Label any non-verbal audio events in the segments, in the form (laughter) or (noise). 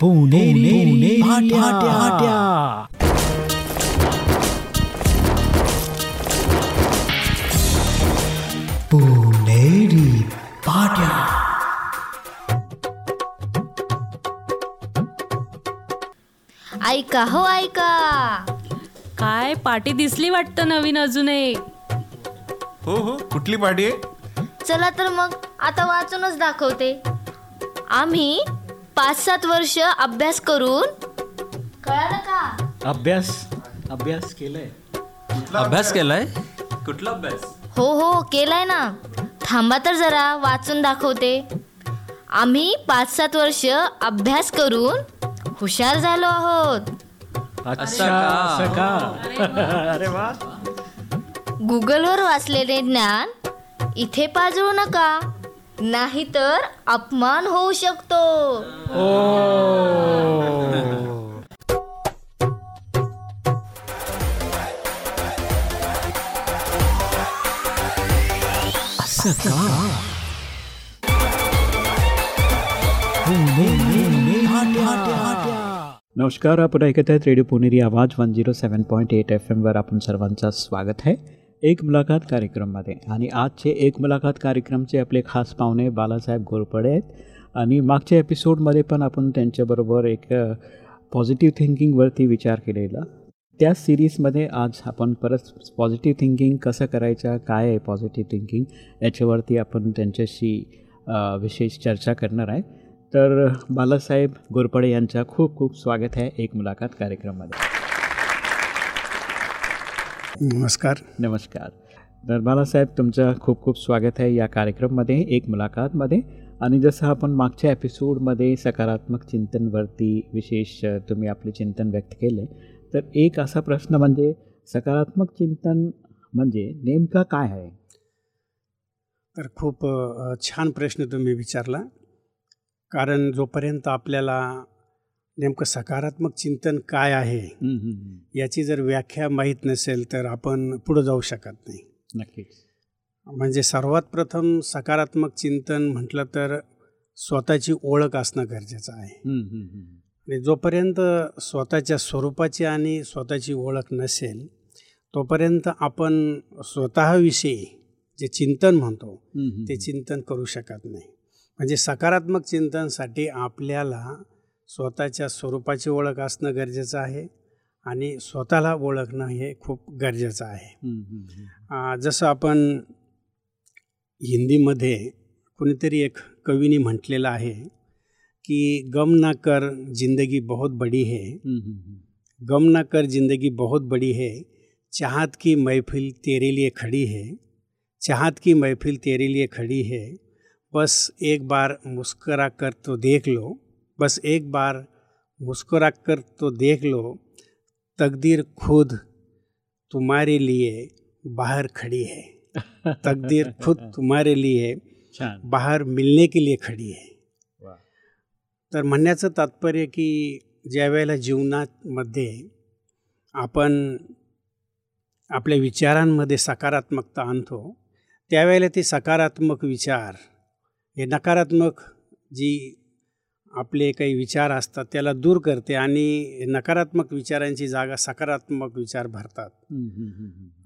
पुणेरी भाट्या पुणेरी भाट्या ऐका हो ऐका. काय पाटी दिसली वाटतं नवीन अजून एक? हो हो कुठली पार्टी आहे? चला तर मग आता वाचूनच दाखवते. आम्ही पाच सात वर्ष अभ्यास करून? कळालं का? अभ्यास अभ्यास केलाय. अभ्यास केलाय? कुठला अभ्यास? हो हो केलाय ना. थांबा तर जरा वाचून दाखवते. आम्ही पाच सात वर्ष अभ्यास करून हुशार झालो आहोत. अच्छा का? असं का? अरे वा. गुगलवर वाचलेले ज्ञान इथे पाजळू नका. नाहीतर अपमान होऊ शकतो. असं का? नमस्कार आपण ऐकत आहेत radio Puneri Awaaz one zero seven point eight F एमवर आपण सर्वांचं स्वागत आहे. एक मुलाखत कार्यक्रममध्ये आणि आजचे एक मुलाखत कार्यक्रमचे आपले खास पाहुणे बालासाहेब घोरपडे आहेत. आणि मागच्या एपिसोडमध्ये पण आपण त्यांच्याबरोबर एक पॉझिटिव्ह थिंकिंगवरती विचार केलेला. त्या सिरीजमध्ये आज आपण परत पॉझिटिव्ह थिंकिंग कसं करायचं काय आहे पॉझिटिव्ह थिंकिंग याच्यावरती आपण त्यांच्याशी विशेष चर्चा करणार आहे. तर बालासाहेब गोरपडे यांचा खूप खूप स्वागत आहे एक मुलाखत कार्यक्रममध्ये नमस्कार. नमस्कार. तर बालासाहेब तुमचं खूप खूप स्वागत आहे या कार्यक्रममध्ये एक मुलाखतमध्ये. आणि जसं आपण मागच्या एपिसोडमध्ये सकारात्मक चिंतनवरती विशेष तुम्ही आपले चिंतन व्यक्त केले तर एक असा प्रश्न म्हणजे सकारात्मक चिंतन म्हणजे नेमका काय आहे? तर खूप छान प्रश्न तुम्ही विचारला. कारण जोपर्यंत आपल्याला नेमकं सकारात्मक चिंतन काय आहे. याची जर व्याख्या माहीत नसेल तर आपण पुढं जाऊ शकत नाही. नक्कीच. म्हणजे सर्वात प्रथम सकारात्मक चिंतन म्हटलं तर स्वतःची ओळख असणं गरजेचं आहे. आणि जोपर्यंत स्वतःच्या स्वरूपाची आणि स्वतःची ओळख नसेल तोपर्यंत आपण स्वतःविषयी जे चिंतन म्हणतो ते चिंतन करू शकत नाही. म्हणजे सकारात्मक चिंतनसाठी आपल्याला स्वतःच्या स्वरूपाची ओळख असणं गरजेचं आहे आणि स्वतःला ओळखणं हे खूप गरजेचं आहे. जसं आपण हिंदीमध्ये कुणीतरी एक कवीने म्हटलेलं आहे की गम ना कर जिंदगी बहुत बड़ी है. गम ना कर जिंदगी बहुत बड़ी है चाहत की महफिल तेरे लिए खड़ी है चाहत की महफिल तेरे लिए खड़ी है बस एक बार मुस्करा कर तो देख लो। बस एक बार मुस्कुरा कर तो देख लो तकदीर खुद तुम्हारे लिए बाहर खड़ी है। (laughs) तकदीर खुद तुम्हारे लिए बाहेर मिळणे के लिए खडी आहे वा. तर म्हणण्याचं तात्पर्य की ज्या वेळेला जीवनामध्ये आपण आपल्या विचारांमध्ये सकारात्मकता आणतो त्यावेळेला ते सकारात्मक विचार हे नकारात्मक जी आपले काही विचार असतात त्याला दूर करते आणि नकारात्मक विचारांची जागा सकारात्मक विचार भरतात.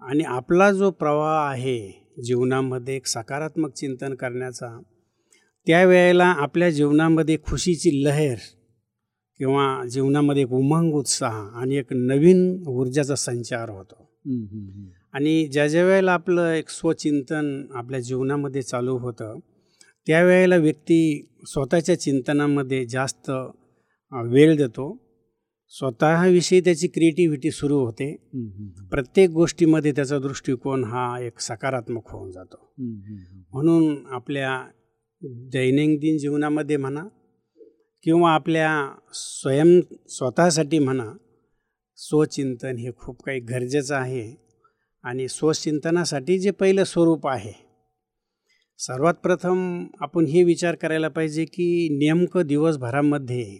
आणि आपला जो प्रवाह आहे जीवनामध्ये एक सकारात्मक चिंतन करण्याचा त्यावेळेला आपल्या जीवनामध्ये खुशीची लहर किंवा जीवनामध्ये एक उमंग उत्साह आणि एक नवीन ऊर्जाचा संचार होतो. आणि ज्या ज्या वेळेला आपलं एक स्वचिंतन आपल्या जीवनामध्ये चालू होतं त्यावेळेला व्यक्ती स्वतःच्या चिंतनामध्ये जास्त वेळ देतो. स्वतःविषयी त्याची क्रिएटिव्हिटी सुरू होते. प्रत्येक गोष्टीमध्ये त्याचा दृष्टिकोन हा एक सकारात्मक होऊन जातो. म्हणून आपल्या दैनंदिन जीवनामध्ये म्हणा किंवा आपल्या स्वयं स्वतःसाठी म्हणा स्वचिंतन हे खूप काही गरजेचं आहे. आणि स्वचिंतनासाठी जे पहिलं स्वरूप आहे सर्वात प्रथम आपण हे विचार करायला पाहिजे की नेमकं दिवसभरामध्ये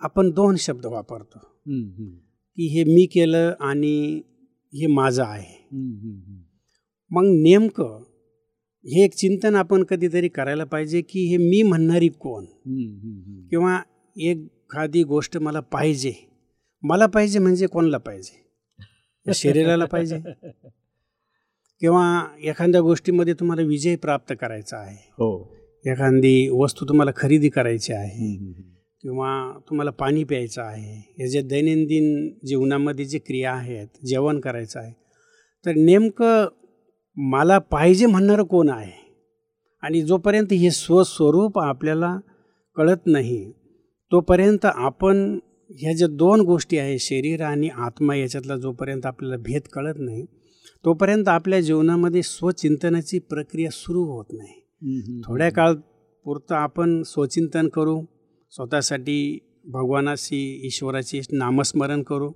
आपण दोन शब्द वापरतो. की हे मी केलं आणि हे माझं आहे. मग नेमकं हे एक चिंतन आपण कधीतरी करायला पाहिजे की हे मी म्हणणारी कोण. किंवा एखादी गोष्ट मला पाहिजे मला पाहिजे म्हणजे कोणाला पाहिजे या शरीराला पाहिजे (laughs) किंवा एखाद्या गोष्टीमध्ये तुम्हाला विजय प्राप्त करायचा आहे. हो. एखादी वस्तू तुम्हाला खरेदी करायची आहे. किंवा तुम्हाला पाणी प्यायचं आहे या ज्या दैनंदिन जीवनामध्ये जे क्रिया आहेत जेवण करायचं आहे तर नेमकं मला पाहिजे म्हणणारं कोण आहे? आणि जोपर्यंत हे स्वस्वरूप आपल्याला कळत नाही तोपर्यंत आपण ह्या ज्या दोन गोष्टी आहे शरीर आणि आत्मा याच्यातला जोपर्यंत आपल्याला भेद कळत नाही तोपर्यंत आपल्या जीवनामध्ये स्वचिंतनाची प्रक्रिया सुरू होत नाही. थोड्या काळ पुरतं आपण स्वचिंतन करू स्वतःसाठी भगवानाशी ईश्वराची नामस्मरण करू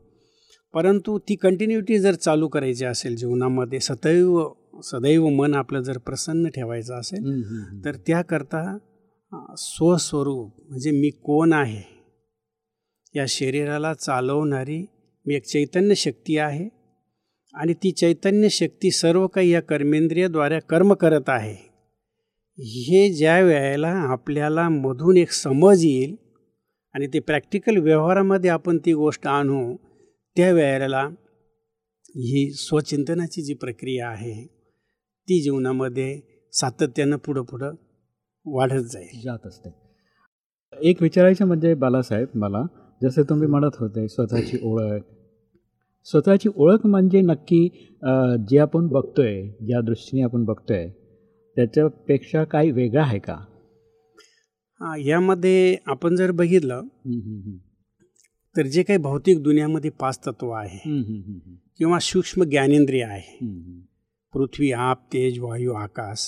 परंतु ती कंटिन्युटी जर चालू करायची असेल जीवनामध्ये सदैव सदैव मन आपलं जर प्रसन्न ठेवायचं असेल. तर त्याकरता स्वस्वरूप म्हणजे मी कोण आहे या शरीराला चालवणारी मी एक चैतन्य शक्ती आहे आणि ती चैतन्य शक्ती सर्व काही या कर्मेंद्रियद्वारे कर्म करत आहे. हे ज्या वेळेला आपल्याला मधून एक समज येईल आणि ते प्रॅक्टिकल व्यवहारामध्ये आपण ती गोष्ट आणू त्या वेळेला ही स्वचिंतनाची जी प्रक्रिया आहे ती जीवनामध्ये सातत्यानं पुढं पुढं वाढत जाईल. जात असते. एक विचारायचं म्हणजे बालासाहेब मला जसे तुम्ही म्हणत होते स्वतःची ओळख स्वतःची ओळख म्हणजे नक्की जे आपण बघतोय ज्या दृष्टीने आपण बघतोय त्याच्यापेक्षा काही वेगळं आहे का हा, यामध्ये आपण जर बघितलं. तर जे काही भौतिक दुनियामध्ये पाच तत्व आहे किंवा सूक्ष्म ज्ञानेंद्रिय आहे. पृथ्वी आप तेज वायू आकाश.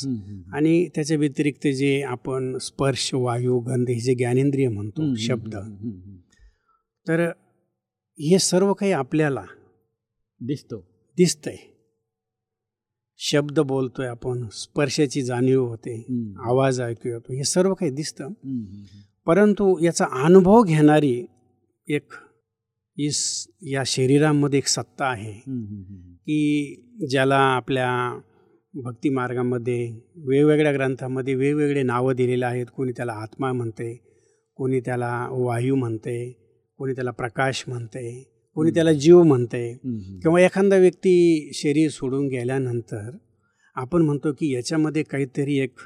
आणि त्याच्या व्यतिरिक्त जे आपण स्पर्श वायू गंध हे जे ज्ञानेंद्रिय म्हणतो शब्द. तर हे सर्व काही आपल्याला दिसतो दिसतंय शब्द बोलतोय आपण स्पर्शाची जाणीव होते. आवाज ऐकू येतो हे सर्व काही दिसतं. परंतु याचा अनुभव घेणारी एक इस या शरीरामध्ये एक सत्ता आहे. की ज्याला आपल्या भक्तिमार्गामध्ये वेगवेगळ्या ग्रंथामध्ये वेगवेगळे नावं दिलेले आहेत कोणी त्याला आत्मा म्हणते कोणी त्याला वायू म्हणते कोणी त्याला प्रकाश म्हणते कोणी त्याला जीव म्हणते हम्म, हम्म. किंवा एखादा व्यक्ती शरीर सोडून गेल्यानंतर आपण म्हणतो की याच्यामध्ये काहीतरी एक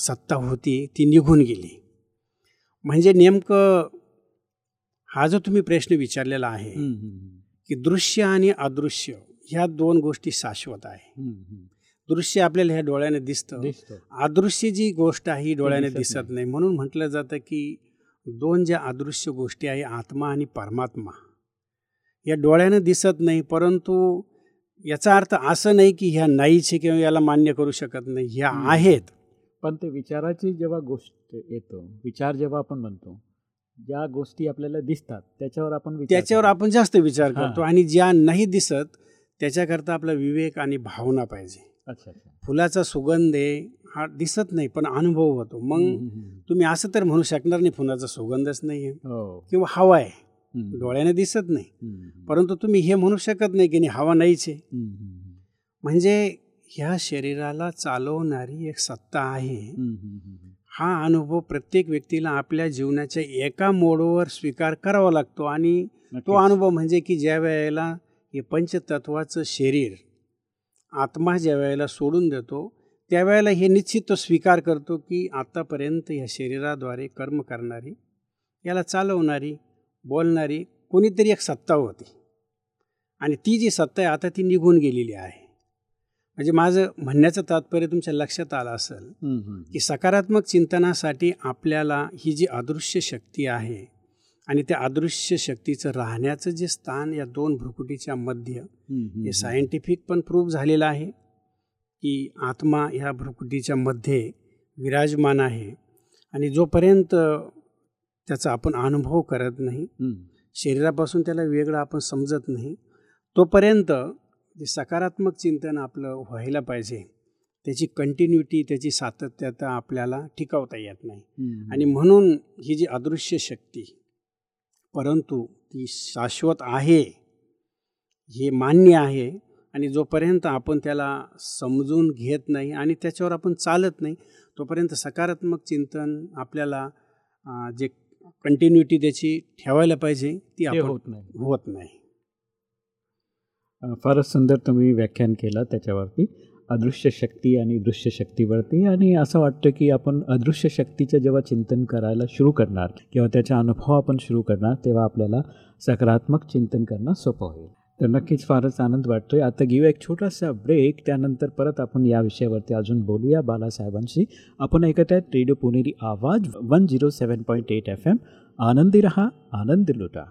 सत्ता होती ती निघून गेली. म्हणजे नेमकं हा जो तुम्ही प्रश्न विचारलेला आहे की दृश्य आणि अदृश्य ह्या दोन गोष्टी शाश्वत आहे. दृश्य आपल्याला ह्या डोळ्याने दिसतं. अदृश्य जी गोष्ट आहे ही डोळ्याने दिसत. नाही. म्हणून म्हटलं जातं की दोन ज्या अदृश्य गोष्टी आहे आत्मा आणि परमात्मा या डोळ्यानं दिसत नाही परंतु याचा अर्थ असं नाही की ह्या नाहीचे किंवा याला मान्य करू शकत नाही ह्या. आहेत पण ते विचाराची जेव्हा गोष्ट येतो विचार जेव्हा आपण म्हणतो ज्या गोष्टी आपल्याला दिसतात त्याच्यावर आपण विचार त्याच्यावर. आपण जास्त विचार. करतो आणि ज्या नाही दिसत त्याच्याकरता आपला विवेक आणि भावना पाहिजे अच्छा अच्छा फुलाचा सुगंध आहे हा दिसत नाही पण अनुभव होतो मग. तुम्ही असं तर म्हणू शकणार नाही फुलाचा सुगंधच नाही आहे हो किंवा हवा आहे. डोळ्याने दिसत नाही. परंतु तुम्ही हे म्हणू शकत नाही की नाही हवा नाहीच आहे म्हणजे ह्या शरीराला चालवणारी एक सत्ता आहे. हा अनुभव प्रत्येक व्यक्तीला आपल्या जीवनाच्या एका मोडवर स्वीकार करावा लागतो आणि तो. अनुभव म्हणजे की ज्या वेळेला हे पंचतत्वाचं शरीर आत्मा ज्या वेळेला सोडून देतो त्यावेळेला हे निश्चित तो स्वीकार करतो की आत्तापर्यंत या शरीराद्वारे कर्म करणारी याला चालवणारी बोलणारी कोणीतरी एक सत्ता होती आणि ती जी सत्ता आहे आता ती निघून गेलेली आहे म्हणजे माझं म्हणण्याचं तात्पर्य तुमच्या लक्षात आलं असेल. की सकारात्मक चिंतनासाठी आपल्याला ही जी अदृश्य शक्ती आहे आणि त्या अदृश्य शक्तीचं राहण्याचं जे स्थान या दोन भ्रुकुटीच्या मध्य हे. सायंटिफिक पण प्रूव्ह झालेलं आहे की आत्मा ह्या भ्रुकुटीच्या मध्ये विराजमान आहे आणि जोपर्यंत त्याचा आपण अनुभव करत नाही. शरीरापासून त्याला वेगळं आपण समजत नाही तोपर्यंत जे सकारात्मक चिंतन आपलं व्हायला पाहिजे त्याची कंटिन्युटी त्याची सातत्यता आपल्याला टिकवता येत नाही. आणि म्हणून ही जी अदृश्य शक्ती परंतु ती शाश्वत आहे हे मान्य आहे आणि जोपर्यंत आपण त्याला समजून घेत नाही आणि त्याच्यावर आपण चालत नाही तोपर्यंत सकारात्मक चिंतन आपल्याला जे कंटिन्युटी त्याची ठेवायला पाहिजे ती आपण होत नाही. होत नाही. फारच सुंदर तुम्ही व्याख्यान केलं त्याच्यावरती. अदृश्य शक्ती आणि दृश्य शक्तीवरती आणि असं वाटतं की आपण अदृश्य शक्तीचं जेव्हा चिंतन करायला सुरू करणार किंवा त्याचा अनुभव आपण सुरू करणार तेव्हा आपल्याला सकारात्मक चिंतन करणं सोपं होईल. तर नक्कीच फारच आनंद वाटतोय. आता घेऊया एक छोटासा ब्रेक त्यानंतर परत आपण या विषयावरती अजून बोलूया बालासाहेबांशी. आपण ऐकत आहेत radio Puneri Awaaz one zero seven point eight F M आनंदी रहा आनंद लुटा.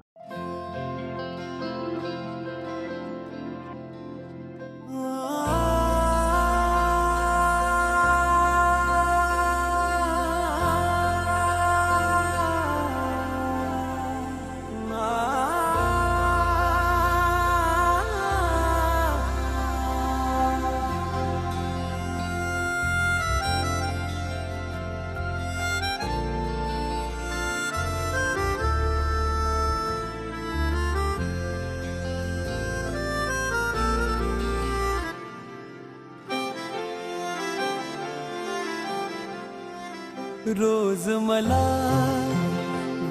रोज मला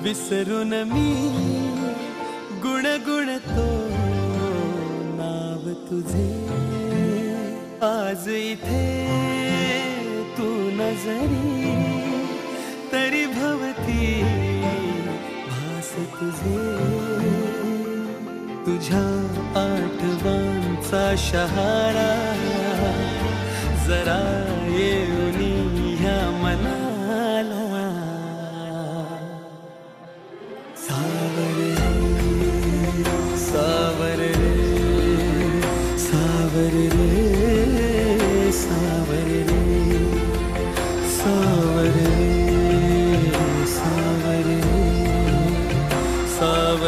विसरून मी गुणगुणतो नाव तुझे. आज इथे तू नजरी तरी भवती भास तुझे. तुझ्या आठवांचा शहारा जरा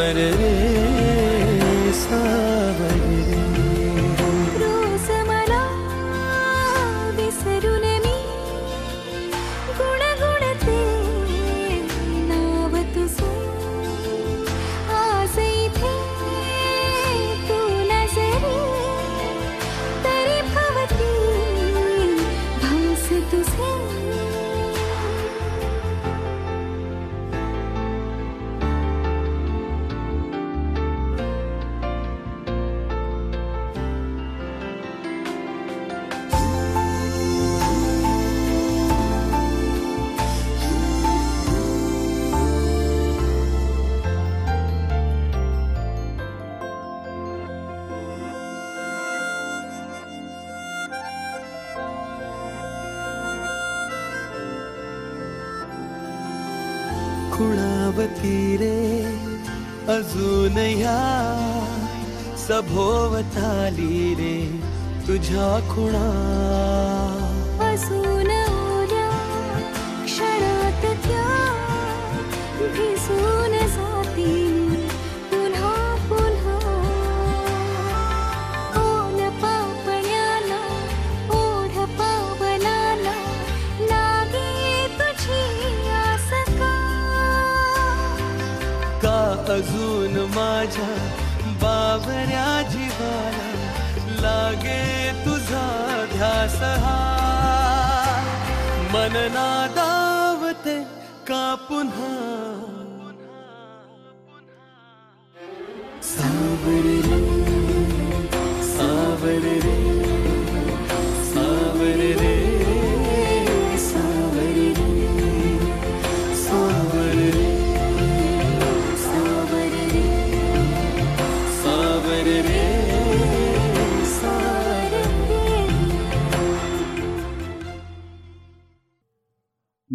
it is. खुणावती रे अजून ह्या सभोवताली रे तुझ्या खुणा। अजून उद्या क्षणात त्या भिजून माझ्या बावऱ्या जीवाला लागे तुझा ध्यास हा. का पुन्हा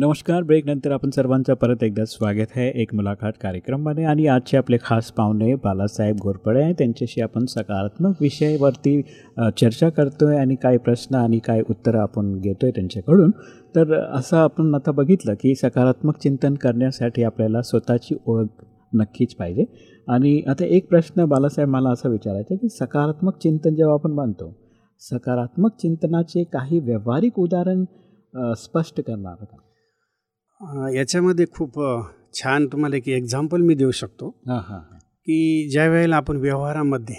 नमस्कार ब्रेकनंतर आपण सर्वांचं परत एकदा स्वागत आहे एक मुलाखत कार्यक्रममध्ये. आणि आजचे आपले खास पाहुणे बालासाहेब घोरपडे आहे त्यांच्याशी आपण सकारात्मक विषयावरती चर्चा करतो आहे आणि काय प्रश्न आणि काय उत्तरं आपण घेतो आहे त्यांच्याकडून. तर असं आपण आता बघितलं की सकारात्मक चिंतन करण्यासाठी आपल्याला स्वतःची ओळख नक्कीच पाहिजे. आणि आता एक प्रश्न बालासाहेब मला असा विचारायचा की सकारात्मक चिंतन जेव्हा आपण मानतो सकारात्मक चिंतनाचे काही व्यावहारिक उदाहरण स्पष्ट करणार का? याच्यामध्ये खूप छान तुम्हाला एक एक्झाम्पल मी देऊ शकतो. की ज्या वेळेला आपण व्यवहारामध्ये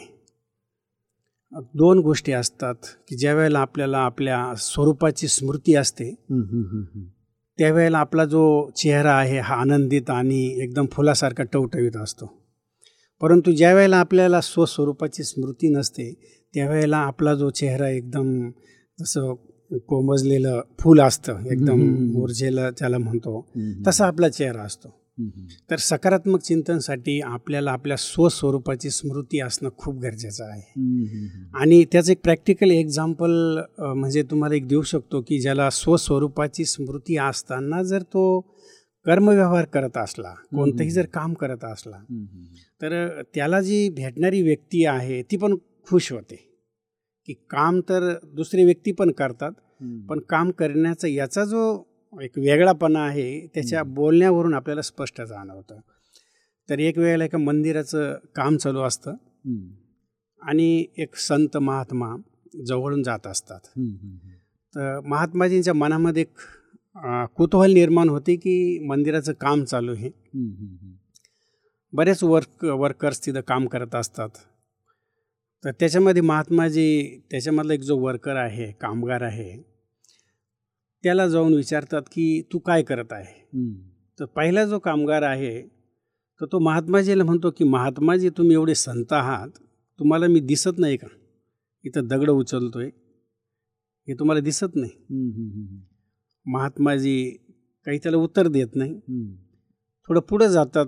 दोन गोष्टी असतात की ज्या वेळेला आपल्याला आपल्या स्वरूपाची स्मृती असते. त्यावेळेला आपला जो चेहरा आहे हा आनंदित आणि एकदम फुलासारखा टवटवीत असतो. परंतु ज्या वेळेला आपल्याला स्वस्वरूपाची स्मृती नसते त्यावेळेला आपला जो चेहरा एकदम जसं कोमजलेलं फूल असतं एकदम ऊर्जेला त्याला म्हणतो तसा आपला चेहरा असतो. तर सकारात्मक चिंतनसाठी आपल्याला आपल्या स्वस्वरूपाची स्मृती असणं खूप गरजेचं आहे. आणि त्याचं एक प्रॅक्टिकल एक्झाम्पल म्हणजे तुम्हाला एक देऊ शकतो की ज्याला स्वस्वरूपाची स्मृती असताना जर तो कर्मव्यवहार करत असला कोणतंही जर काम करत असला तर त्याला जी भेटणारी व्यक्ती आहे ती पण खुश होते. की काम तर दुसरी व्यक्ती पण करतात पण काम करण्याचा याचा जो एक वेगळापणा आहे त्याच्या बोलण्यावरून आपल्याला स्पष्ट जाणवतं. तर एक वेळेला एका मंदिराचं काम चालू असतं आणि एक संत महात्मा जवळून जात असतात. तर महात्माजींच्या मनामध्ये एक कुतूहल निर्माण होते की मंदिराचं काम चालू आहे. बरेच वर्क वर्कर्स तिथं काम करत असतात. तर त्याच्यामध्ये महात्माजी त्याच्यामधला एक जो वर्कर आहे कामगार आहे त्याला जाऊन विचारतात की तू काय करत आहे? तर पहिला जो कामगार आहे तर तो महात्माजीला म्हणतो की महात्माजी तुम्ही एवढे संत आहात तुम्हाला मी दिसत नाही का? इथं दगड उचलतोय. हे तुम्हाला दिसत नाही. महात्माजी काही त्याला उत्तर देत नाही. थोडं पुढं जातात.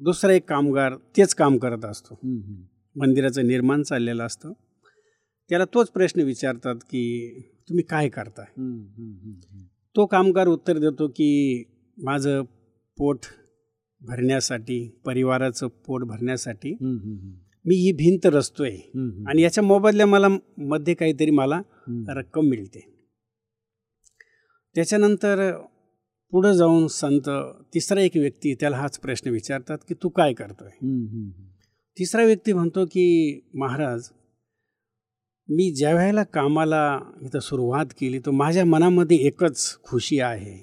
दुसरा एक कामगार तेच काम करत असतो. मंदिराचं निर्माण चाललेलं असतं. त्याला तोच प्रश्न विचारतात की तुम्ही काय करताय? तो कामगार उत्तर देतो की माझं पोट भरण्यासाठी परिवाराचं पोट भरण्यासाठी मी ही भिंत रचतोय. आणि याच्या मोबदल्या मला मध्ये काहीतरी मला रक्कम मिळते. त्याच्यानंतर पुढं जाऊन संत तिसरा एक व्यक्ती त्याला हाच प्रश्न विचारतात की तू काय करतोय? तिसरा व्यक्ती म्हणतो की महाराज मी ज्या वेळेला कामाला इथं सुरुवात केली तर माझ्या मनामध्ये एकच खुशी आहे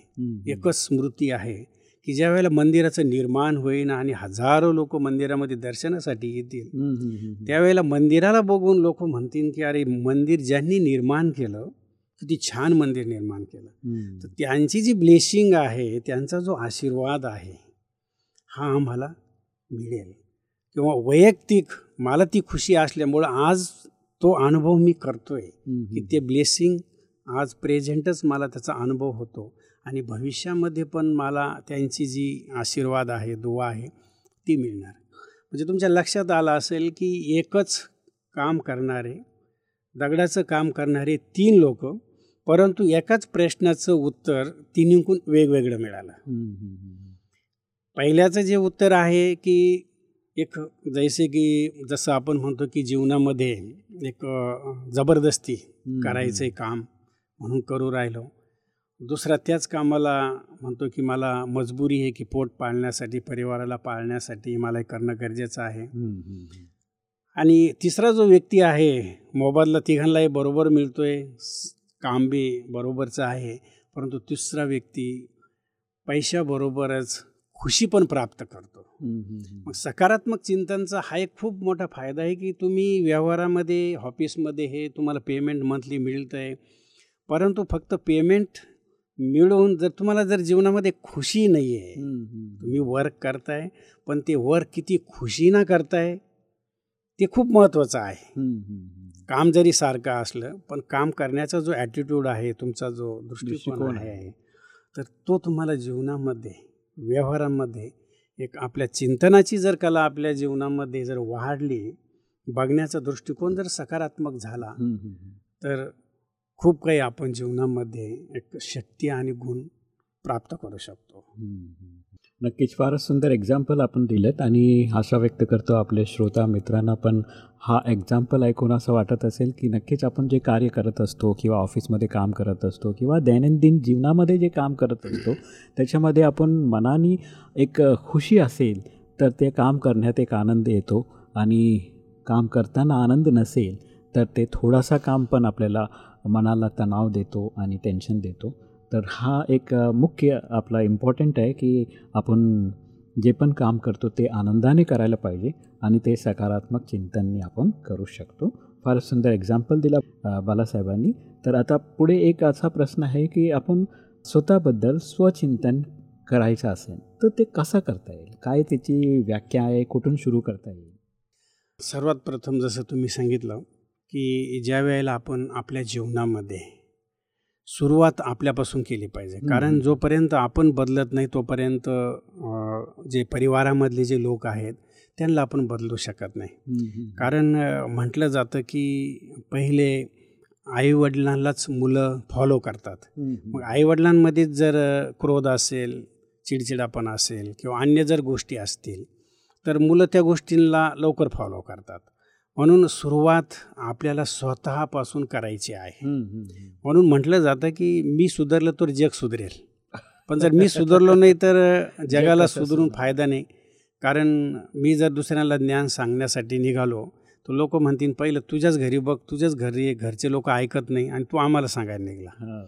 एकच स्मृती आहे की ज्या वेळेला मंदिराचं निर्माण होईन आणि हजारो लोक मंदिरामध्ये दर्शनासाठी येतील त्यावेळेला मंदिराला बघून लोक म्हणतील की अरे मंदिर ज्यांनी निर्माण केलं किती छान मंदिर निर्माण केलं. तर त्यांची जी ब्लेसिंग आहे त्यांचा जो आशीर्वाद आहे हा आम्हाला मिळेल. किंवा वैयक्तिक मला ती खुशी असल्यामुळं आज तो अनुभव मी करतोय की ते ब्लेसिंग आज प्रेझेंटच मला त्याचा अनुभव होतो. आणि भविष्यामध्ये पण मला त्यांची जी आशीर्वाद आहे दुवा आहे ती मिळणार. म्हणजे तुमच्या लक्षात आलं असेल की एकच काम करणारे दगडाचं काम करणारे तीन लोक परंतु एकाच प्रश्नाचं उत्तर तिन्हीकडून वेगवेगळं मिळालं. पहिल्याचं जे उत्तर आहे की एक जैसे की जसं आपण म्हणतो की जीवनामध्ये एक जबरदस्ती करायचं काम म्हणून करू राहिलो. दुसरा त्याच कामाला म्हणतो की मला मजबुरी आहे की पोट पाळण्यासाठी परिवाराला पाळण्यासाठी मला करणं गरजेचं आहे. आणि तिसरा जो व्यक्ती आहे मोबदला तिघांनाही बरोबर मिळतोय स- काम बी बरोबरचं आहे परंतु तिसरा व्यक्ती पैशाबरोबरच खुशी पण प्राप्त करतो. मग सकारात्मक चिंतनचा हा एक खूप मोठा फायदा आहे की तुम्ही व्यवहारामध्ये ऑफिसमध्ये हे तुम्हाला पेमेंट मंथली मिळतं आहे परंतु फक्त पेमेंट मिळवून जर तुम्हाला जर जीवनामध्ये खुशी नाही आहे तुम्ही वर्क करताय पण ते वर्क किती खुशीनं करताय ते खूप महत्त्वाचं आहे. काम जरी सारखं असलं पण काम करण्याचा जो ॲटिट्यूड आहे तुमचा जो दृष्टिकोन दृष्टिकोन आहे. तर तो तुम्हाला जीवनामध्ये व्यवहारामध्ये एक आपल्या चिंतनाची जर कला आपल्या जीवनामध्ये जर वाढली बघण्याचा दृष्टिकोन जर सकारात्मक झाला तर खूप काही आपण जीवनामध्ये एक शक्ती आणि गुण प्राप्त करू शकतो. नक्कीच फारच सुंदर एक्झाम्पल आपण दिलं आणि आशा व्यक्त करतो आपले श्रोता मित्रांना पण हा एक्झाम्पल ऐकून असं वाटत असेल की नक्कीच आपण जे कार्य करत असतो किंवा ऑफिसमध्ये काम करत असतो किंवा दैनंदिन जीवनामध्ये जे काम करत असतो त्याच्यामध्ये आपण मनाने एक खुशी असेल तर ते काम करण्यात एक आनंद येतो आणि काम करताना आनंद नसेल तर ते थोडासा काम पण आपल्याला मनाला तणाव देतो आणि टेन्शन देतो. तर हा एक मुख्य आपला इम्पॉर्टंट आहे की आपण जे पण काम करतो ते आनंदाने करायला पाहिजे आणि ते सकारात्मक चिंतनने आपण करू शकतो. फार सुंदर एक्झाम्पल दिला बालासाहेबांनी. तर आता पुढे एक असा प्रश्न आहे की आपण स्वतःबद्दल स्वचिंतन करायचं असेल तर ते कसं करता येईल? काय त्याची व्याख्या आहे? कुठून सुरू करता येईल? सर्वात प्रथम जसं तुम्ही सांगितलं की ज्या वेळेला आपण आपल्या जीवनामध्ये सुरुवात आपल्यापासून केली पाहिजे. कारण जोपर्यंत आपण बदलत नाही तोपर्यंत जे परिवारामधले जे लोक आहेत त्यांना आपण बदलू शकत नाही. कारण म्हटलं जातं की पहिले आईवडिलांनाच मुलं फॉलो करतात. मग आईवडिलांमध्येच जर क्रोध असेल चिडचिडापणा असेल किंवा अन्य जर गोष्टी असतील तर मुलं त्या गोष्टींना लवकर फॉलो करतात. म्हणून सुरुवात आपल्याला स्वतःपासून करायची आहे. म्हणून म्हटलं जातं की मी सुधारलं तर जग सुधरेल. पण जर मी सुधारलो नाही तर (laughs) जगाला सुधरून? फायदा नाही. कारण मी जर दुसऱ्याला ज्ञान सांगण्यासाठी निघालो तर लोक म्हणतील पहिलं तुझ्याच घरी बघ तुझ्याच घरी घरचे लोक ऐकत नाही आणि तू आम्हाला सांगायला निघला.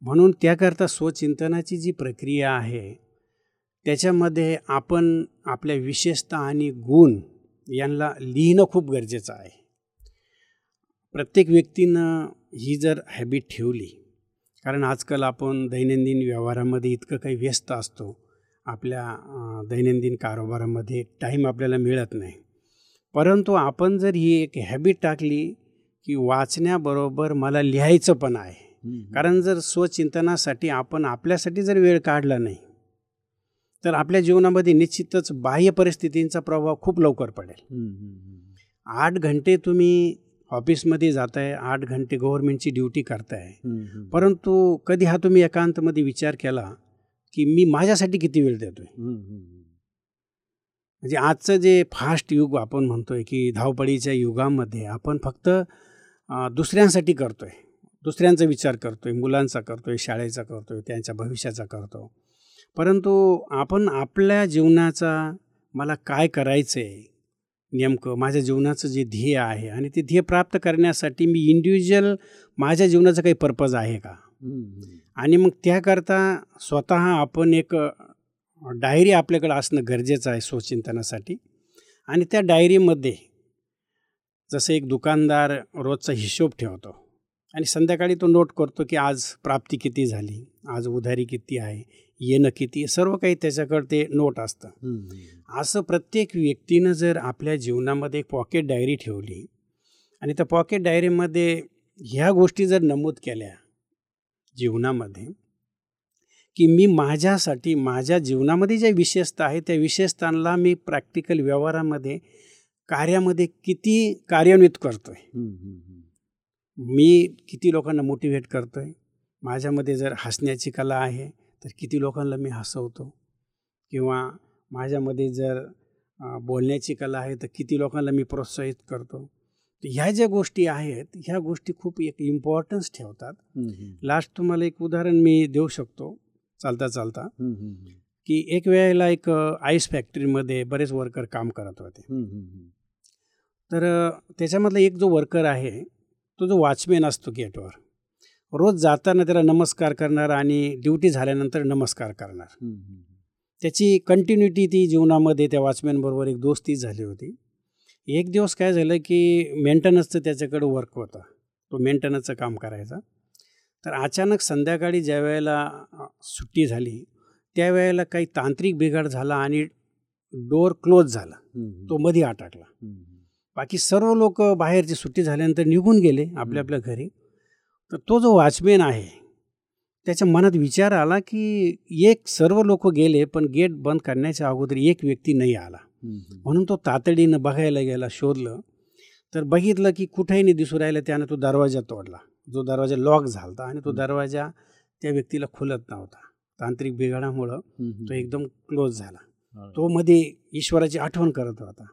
म्हणून त्याकरता स्वचिंतनाची जी प्रक्रिया आहे त्याच्यामध्ये आपण आपल्या विशेषता आणि गुण यांना लिहिणं खूप गरजेचं आहे. प्रत्येक व्यक्तीनं ही जर हॅबिट ठेवली कारण आजकाल आपण दैनंदिन व्यवहारामध्ये इतकं काही व्यस्त असतो. आपल्या दैनंदिन कारोबारामध्ये टाईम आपल्याला मिळत नाही. परंतु आपण जर ही एक हॅबिट टाकली की वाचण्याबरोबर मला लिहायचं पण आहे. कारण जर स्वचिंतनासाठी आपण आपल्यासाठी जर वेळ काढला नाही तर आपल्या जीवनामध्ये निश्चितच बाह्य परिस्थितींचा प्रभाव खूप लवकर पडेल. आठ घंटे तुम्ही ऑफिसमध्ये जाताय आठ घंटे गव्हर्नमेंटची ड्युटी करताय. परंतु कधी हा तुम्ही एकांतमध्ये विचार केला की मी माझ्यासाठी किती वेळ देतोय? म्हणजे आजचं जे फास्ट युग आपण म्हणतोय की धावपळीच्या युगामध्ये आपण फक्त दुसऱ्यांसाठी करतोय. दुसऱ्यांचा विचार करतोय मुलांचा करतोय शाळेचा करतोय त्यांच्या भविष्याचा करतो. परंतु आपण आपल्या जीवनाचा मला काय करायचं आहे नेमकं? माझ्या जीवनाचं जे ध्येय आहे आणि ते ध्येय प्राप्त करण्यासाठी मी इंडिव्हिज्युअल माझ्या जीवनाचं काही पर्पज आहे का? आणि मग त्याकरता स्वतः आपण एक डायरी आपल्याकडं असणं गरजेचं आहे स्वचिंतनासाठी. आणि त्या डायरीमध्ये जसं एक दुकानदार रोजचा हिशोब ठेवतो. आणि संध्याकाळी तो नोट करतो की आज प्राप्ती किती झाली? आज उधारी किती आहे? येणं किती? सर्व काही त्याच्याकडे ते नोट असतं. असं प्रत्येक व्यक्तीनं जर आपल्या जीवनामध्ये एक पॉकेट डायरी ठेवली आणि त्या पॉकेट डायरीमध्ये ह्या गोष्टी जर नमूद केल्या जीवनामध्ये की मी माझ्यासाठी माझ्या जीवनामध्ये ज्या विशेषता आहे त्या विशेषतांना मी प्रॅक्टिकल व्यवहारामध्ये कार्यामध्ये किती कार्यान्वित करतो आहे मी किती लोकांना मोटिवेट करतो आहे माझ्यामध्ये जर हसण्याची कला आहे तर किती लोकांना मी हसवतो? किंवा माझ्यामध्ये जर बोलण्याची कला आहे तर किती लोकांना मी प्रोत्साहित करतो? तर ह्या ज्या गोष्टी आहेत ह्या गोष्टी खूप एक इम्पॉर्टन्स ठेवतात. लास्ट तुम्हाला एक उदाहरण मी देऊ शकतो चालता चालता. की एक वेळेला एक आईस फॅक्टरीमध्ये बरेच वर्कर काम करत होते. तर त्याच्यामधला एक जो वर्कर आहे तो जो वॉचमॅन असतो गेटवर रोज जाताना त्याला नमस्कार करणार आणि ड्युटी झाल्यानंतर नमस्कार करणार. त्याची कंटिन्युटी ती जीवनामध्ये त्या वॉचमॅनबरोबर एक दोस्ती झाली होती. एक दिवस काय झालं की मेंटेनन्सचं त्याच्याकडं वर्क होता. तो मेंटेनन्सचं काम करायचा. तर अचानक संध्याकाळी ज्या वेळेला सुट्टी झाली त्यावेळेला काही तांत्रिक बिघाड झाला आणि डोअर क्लोज झाला. तो मध्ये अटकला. बाकी सर्व लोक बाहेरची सुट्टी झाल्यानंतर निघून गेले आपल्या आपल्या घरी. तर तो जो वॉचमॅन आहे त्याच्या मनात विचार आला की एक सर्व लोक गेले पण गेट बंद करण्याच्या अगोदर एक व्यक्ती नाही आला. म्हणून तो तातडीनं बघायला गेला शोधलं. तर बघितलं की कुठेही नाही दिसू राहिलं त्यानं तो दरवाजा तोडला. जो दरवाजा लॉक झाला आणि तो दरवाजा त्या व्यक्तीला खुलत नव्हता. तांत्रिक बिघाडामुळं तो एकदम क्लोज झाला. तो मध्ये ईश्वराची आठवण करत होता.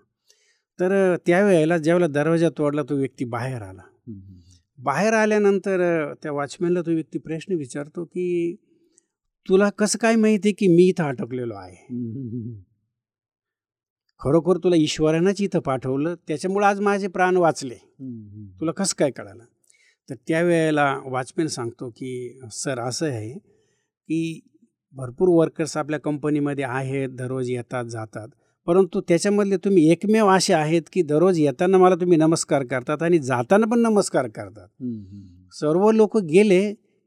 तर त्यावेळेला ज्यावेळेला दरवाजा तोडला तो व्यक्ती बाहेर आला. बाहेर आल्यानंतर त्या वॉचमॅनला तो व्यक्ती प्रश्न विचारतो की तुला कसं काय माहिती आहे की मी इथं अटकलेलो आहे? खरोखर तुला ईश्वरानंच इथं पाठवलं त्याच्यामुळं आज माझे प्राण वाचले. तुला कसं काय कळालं? तर त्यावेळेला वॉचमॅन सांगतो की सर असं आहे की भरपूर वर्कर्स आपल्या कंपनीमध्ये आहेत दररोज येतात जातात. परंतु त्याच्यामधले तुम्ही एकमेव असे आहेत की दररोज येताना मला तुम्ही नमस्कार करतात आणि जाताना पण नमस्कार करतात सर्व लोक गेले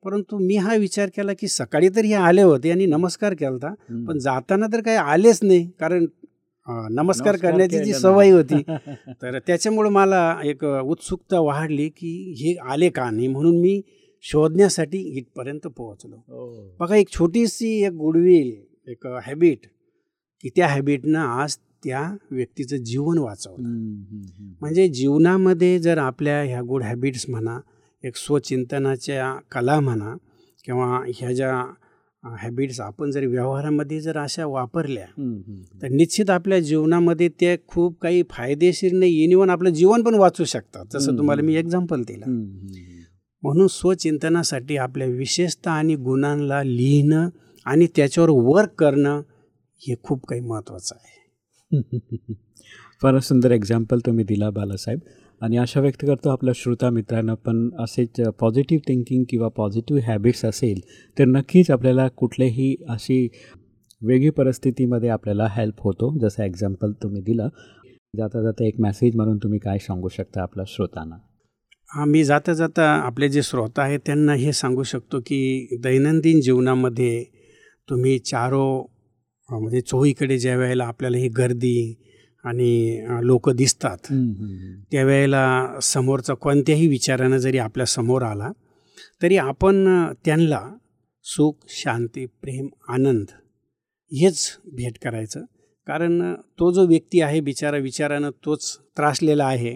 परंतु मी हा विचार केला की सकाळी तर हे आले होते आणि नमस्कार केला. पण जाताना तर काही आलेच नाही कारण नमस्कार करण्याची जी सवय. होती (laughs) तर त्याच्यामुळं मला एक उत्सुकता वाढली की हे आले का नाही म्हणून मी शोधण्यासाठी इथपर्यंत पोहोचलो हो. बघा एक छोटीशी एक गुडविल एक हॅबिट की त्या हॅबिटनं आज त्या व्यक्तीचं जीवन वाचवलं. म्हणजे जीवनामध्ये जर आपल्या ह्या गुड हॅबिट्स म्हणा एक स्वचिंतनाच्या कला म्हणा किंवा ह्या ज्या हॅबिट्स आपण जर व्यवहारामध्ये जर अशा वापरल्या. तर निश्चित आपल्या जीवनामध्ये ते खूप काही फायदेशीर नाही इवन आपलं जीवन पण वाचू शकतात जसं तुम्हाला मी. एक्झाम्पल दिलं. म्हणून स्वचिंतनासाठी आपल्या विशेषता आणि गुणांना लिहिणं आणि त्याच्यावर वर्क करणं हे खूप काही महत्त्वाचं आहे. (laughs) फार सुंदर एक्झाम्पल तुम्ही दिला बालासाहेब. आणि आशा व्यक्त करतो आपल्या श्रोता मित्रांना पण असेच पॉझिटिव्ह थिंकिंग किंवा पॉझिटिव्ह हॅबिट्स असेल तर नक्कीच आपल्याला कुठल्याही अशी वेगळी परिस्थितीमध्ये आपल्याला हेल्प होतो जसं एक्झाम्पल तुम्ही दिलं. जाता जाता एक मेसेज म्हणून तुम्ही काय सांगू शकता आपल्या श्रोतांना? आम्ही जाता जाता आपले जे श्रोता आहेत त्यांना हे सांगू शकतो की दैनंदिन जीवनामध्ये तुम्ही चारो म्हणजे चोहीकडे ज्या वेळेला आपल्याला ही गर्दी आणि लोक दिसतात त्यावेळेला समोरचा कोणत्याही विचारानं जरी आपल्यासमोर आला तरी आपण त्यांना सुख शांती प्रेम आनंद हेच भेट करायचं. कारण तो जो व्यक्ती आहे बिचारा विचारानं तोच त्रासलेला आहे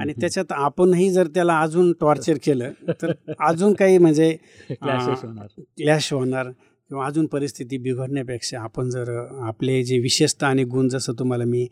आणि त्याच्यात आपणही जर त्याला अजून टॉर्चर केलं तर (laughs) अजून काही म्हणजे. (laughs) क्लॅश होणार. किंवा अजून परिस्थिती बिघडण्यापेक्षा आपण जर आपले जे विशेषता आणि गुण जसं तुम्हाला मी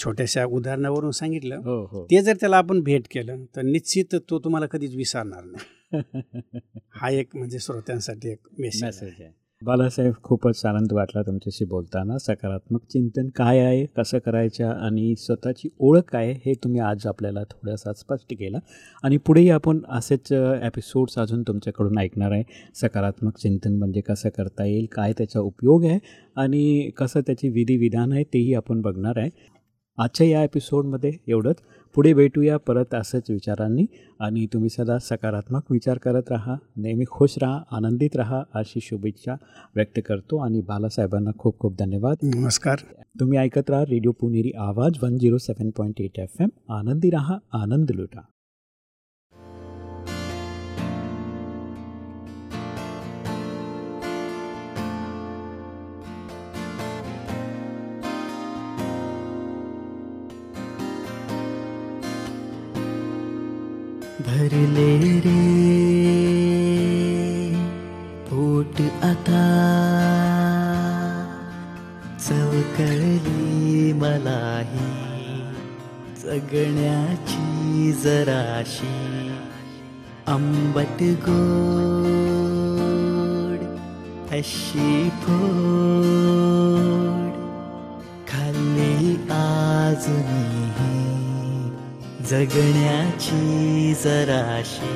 छोट्याशा उदाहरणावरून सांगितलं हो हो. ते जर त्याला आपण भेट केलं तर निश्चित तो तुम्हाला कधीच विसरणार नाही. (laughs) हा एक म्हणजे श्रोत्यांसाठी एक मेसेज आहे. बालासाहेब खूपच आनंद वाटला तुमच्याशी बोलताना. सकारात्मक चिंतन काय आहे? कसं करायचं? आणि स्वतःची ओळख काय आहे? हे तुम्ही आज आपल्याला थोडासा स्पष्ट केला. आणि पुढेही आपण असेच एपिसोड्स अजून तुमच्याकडून ऐकणार आहे. सकारात्मक चिंतन म्हणजे कसं करता येईल? काय त्याचा उपयोग आहे? आणि कसं त्याची विधिविधान आहे? तेही आपण बघणार आहे. आजच्या या एपिसोडमध्ये एवढंच. पुढे भेटूया परत असंच विचारांनी. आणि तुम्ही सदा सकारात्मक विचार करत राहा. नेहमी खुश राहा आनंदित राहा अशी शुभेच्छा व्यक्त करतो. आणि बालासाहेबांना खूप खूप धन्यवाद. नमस्कार. तुम्ही ऐकत राहा radio Puneri Awaaz one zero seven point eight F M. आनंदी राहा आनंद लुटा. धरले रे। पोट आता चवकळली मलाही जगण्याची जराशी आंबट गोड अशी फोड खाल्ली आज मी जगण्याची जराशी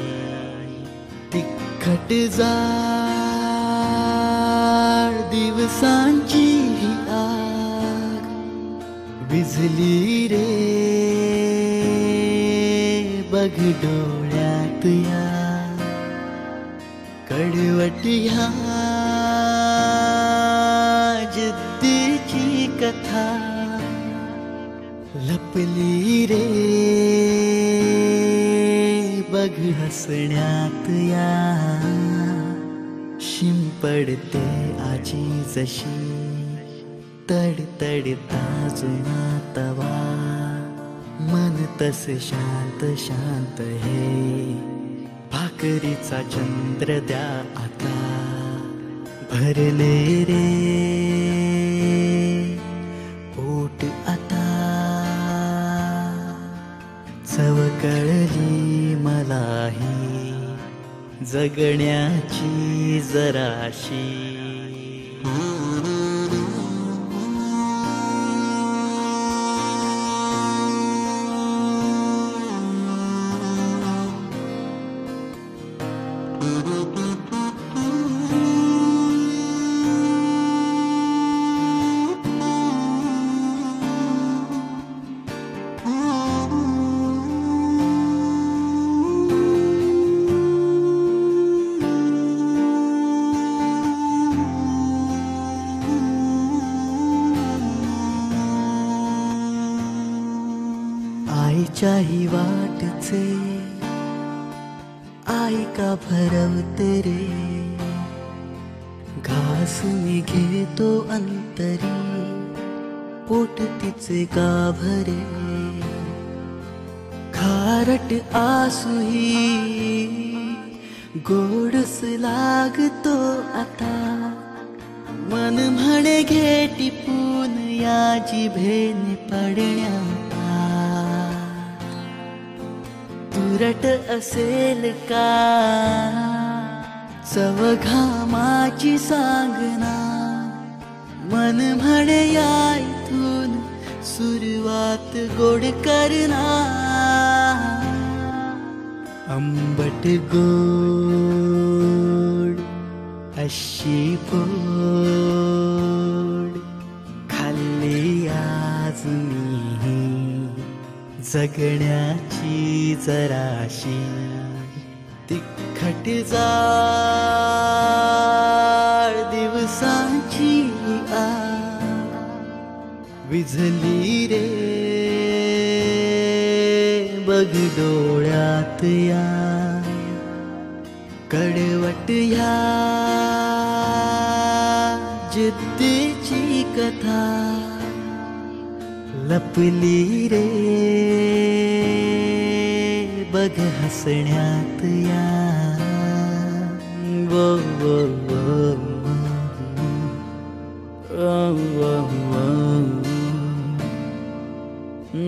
तिखट जाळ दिवसांची आग विझली रे. बघ डोळ्यात या कडवट ह्या हसण्यात या. शिंपडते आजी जशी. तडतडता जुना तवा. मन तस शांत शांत हे. भाकरीचा चंद्र द्या आता. भरले रे. जगण्याची जराशी ऐका का भरवते रे घास मी घेतो अंतरी पोट तिचे का भरे खारट आसुही गोडस लागतो आता। मन म्हणे घे टिपून या जिभेने पडण्या उरट असेल का? चवघामाची सांगना. मन म्हणे या इथून सुरुवात गोड करना आंबट गोड अशी पो जगण्याची जराशी तिखट जाळ दिवसाची आ. विझली रे. बघ डोळ्यात या. कडवट या जिद्दीची कथा. लपली रे. हसण्यात या वो वो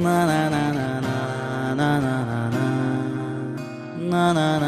na na na na na na na na na